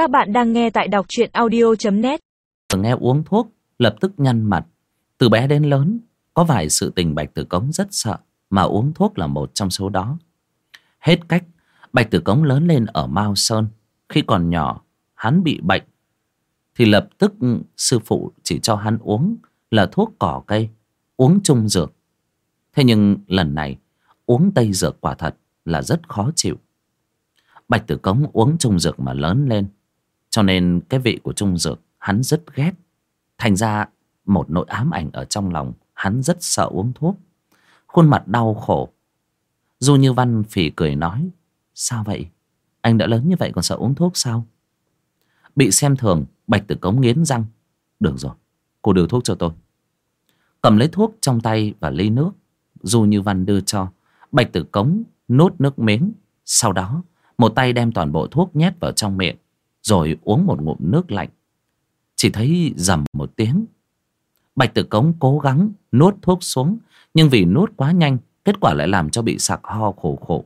Các bạn đang nghe tại đọc truyện audio.net nghe uống thuốc, lập tức nhăn mặt. Từ bé đến lớn, có vài sự tình bạch tử cống rất sợ, mà uống thuốc là một trong số đó. Hết cách, bạch tử cống lớn lên ở mao sơn. Khi còn nhỏ, hắn bị bệnh, thì lập tức sư phụ chỉ cho hắn uống là thuốc cỏ cây, uống chung dược. Thế nhưng lần này, uống tây dược quả thật là rất khó chịu. Bạch tử cống uống chung dược mà lớn lên cho nên cái vị của trung dược hắn rất ghét. Thành ra một nỗi ám ảnh ở trong lòng hắn rất sợ uống thuốc. Khuôn mặt đau khổ. Du Như Văn phì cười nói Sao vậy? Anh đã lớn như vậy còn sợ uống thuốc sao? Bị xem thường Bạch Tử Cống nghiến răng Được rồi, cô đưa thuốc cho tôi Cầm lấy thuốc trong tay và ly nước Du Như Văn đưa cho Bạch Tử Cống nuốt nước miếng Sau đó một tay đem toàn bộ thuốc nhét vào trong miệng rồi uống một ngụm nước lạnh. Chỉ thấy rầm một tiếng. Bạch tử cống cố gắng nuốt thuốc xuống, nhưng vì nuốt quá nhanh, kết quả lại làm cho bị sặc ho khổ khổ.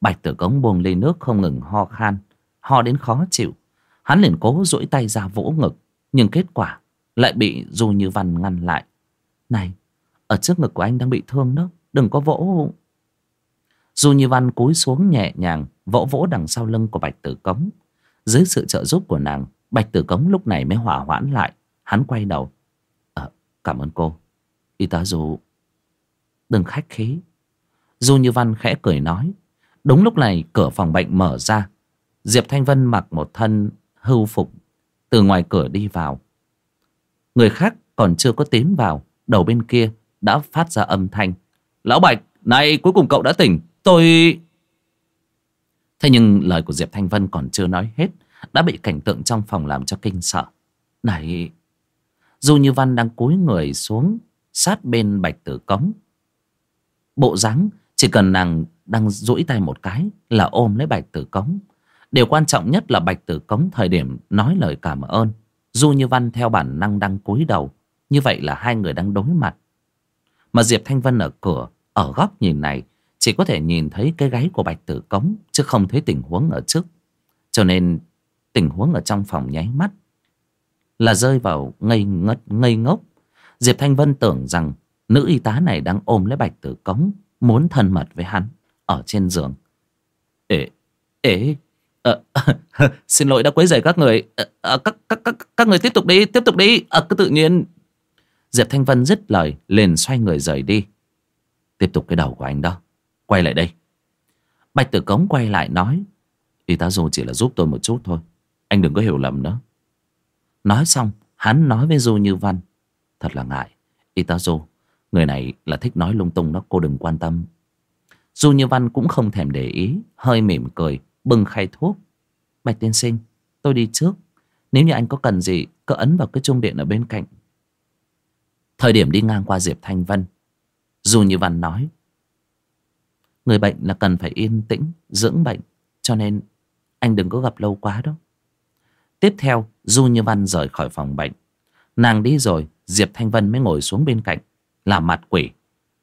Bạch tử cống buông ly nước không ngừng ho khan, ho đến khó chịu. Hắn liền cố duỗi tay ra vỗ ngực, nhưng kết quả lại bị du như văn ngăn lại. Này, ở trước ngực của anh đang bị thương đó, đừng có vỗ. Du như văn cúi xuống nhẹ nhàng, vỗ vỗ đằng sau lưng của bạch tử cống dưới sự trợ giúp của nàng Bạch Tử Cống lúc này mới hỏa hoãn lại. Hắn quay đầu. À, Cảm ơn cô. Y tá Du Đừng khách khí. Du Như Văn khẽ cười nói. Đúng lúc này cửa phòng bệnh mở ra. Diệp Thanh Vân mặc một thân hưu phục Từ ngoài cửa đi vào. Người khác còn chưa có tiến vào Đầu bên kia đã phát ra âm thanh. Lão Bạch Này cuối cùng cậu đã tỉnh. Tôi Thế nhưng lời của Diệp Thanh Vân còn chưa nói hết, Đã bị cảnh tượng trong phòng làm cho kinh sợ. Này, Dù như Văn đang cúi người xuống Sát bên bạch tử cống, Bộ dáng Chỉ cần nàng đang duỗi tay một cái Là ôm lấy bạch tử cống. Điều quan trọng nhất là bạch tử cống Thời điểm nói lời cảm ơn. Du Như Văn theo bản năng đang cúi đầu, Như vậy là hai người đang đối mặt. Mà Diệp Thanh Vân ở cửa, Ở góc nhìn này chỉ có thể nhìn thấy cái gáy của bạch tử cống chứ không thấy tình huống ở trước. Cho nên tình huống ở trong phòng nháy mắt là rơi vào ngây ngất ngây ngốc. Diệp thanh vân tưởng rằng nữ y tá này đang ôm lấy bạch tử cống muốn thân mật với hắn ở trên giường. Ế ế à, xin lỗi đã quấy rầy các người. À, à, các, các, các, các người tiếp tục đi tiếp tục đi. À, cứ tự nhiên. Diệp thanh vân dứt lời liền xoay người rời đi. Tiếp tục cái đầu của anh đó. Quay lại đây. Bạch Tử Cống quay lại nói, Y tá Du chỉ là giúp tôi một chút thôi. Anh đừng có hiểu lầm nữa. Nói xong, hắn nói với Du Như Văn, Thật là ngại. Y tá Du Người này là thích nói lung tung đó, cô đừng quan tâm. Du Như Văn cũng không thèm để ý, Hơi mỉm cười, Bưng khay thuốc. Bạch tiên sinh, tôi đi trước. Nếu như anh có cần gì, Cứ ấn vào cái chuông điện ở bên cạnh. Thời điểm đi ngang qua Diệp Thanh Vân Du Như Văn nói Người bệnh là cần phải yên tĩnh, Dưỡng bệnh, Cho nên anh đừng có gặp lâu quá đó Tiếp theo, Du Như Văn rời khỏi phòng bệnh. Nàng đi rồi, Diệp Thanh Vân mới ngồi xuống bên cạnh Làm mặt quỷ.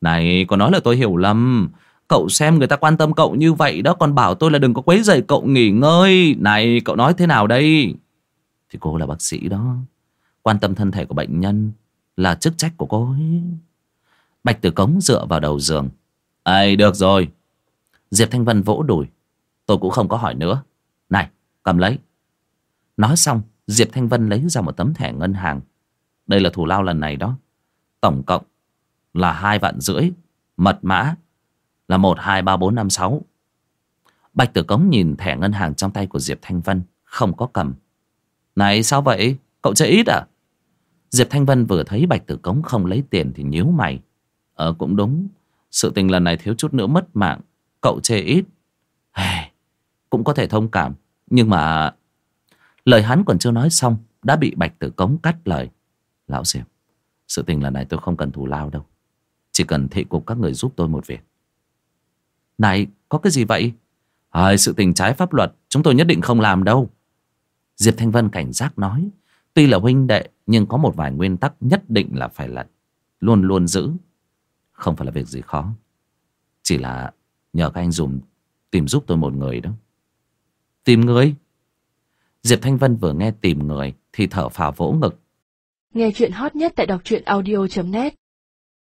Này, có nói là tôi hiểu lầm. Cậu xem người ta quan tâm cậu như vậy đó, Còn bảo tôi là đừng có quấy rầy cậu nghỉ ngơi. Này, cậu nói thế nào đây? Thì cô là bác sĩ đó. Quan tâm thân thể của bệnh nhân Là chức trách của cô ấy. Bạch Tử Cống dựa vào đầu giường ấy được rồi. Diệp thanh vân vỗ đùi. Tôi cũng không có hỏi nữa. Này, cầm lấy. Nói xong, diệp thanh vân lấy ra một tấm thẻ ngân hàng. Đây là thủ lao lần này đó. Tổng cộng là hai vạn rưỡi, mật mã là một, hai, ba, bốn, năm, sáu. Bạch tử cống nhìn thẻ ngân hàng trong tay của diệp thanh vân, không có cầm. Này, sao vậy? Cậu chơi ít à? Diệp thanh vân vừa thấy bạch tử cống không lấy tiền thì nhíu mày. Ờ cũng đúng sự tình lần này thiếu chút nữa mất mạng. Cậu chê ít. Hey, Cũng có thể thông cảm. Nhưng mà Lời hắn còn chưa nói xong Đã bị Bạch Tử Cống cắt lời. Lão Diệp Sự tình lần này tôi không cần thù lao đâu. Chỉ cần thị cục các người giúp tôi một việc. Này có cái gì vậy? À, Sự tình trái pháp luật Chúng tôi nhất định không làm đâu. Diệp Thanh Vân cảnh giác nói Tuy là huynh đệ Nhưng có một vài nguyên tắc nhất định là phải là Luôn luôn giữ không phải là việc gì khó. Chỉ là nhờ các anh dùng Tìm giúp tôi một người đó. Tìm người? Diệp Thanh Vân vừa nghe tìm người thì thở phào vỗ ngực. Nghe chuyện hot nhất tại đọc truyện audio.net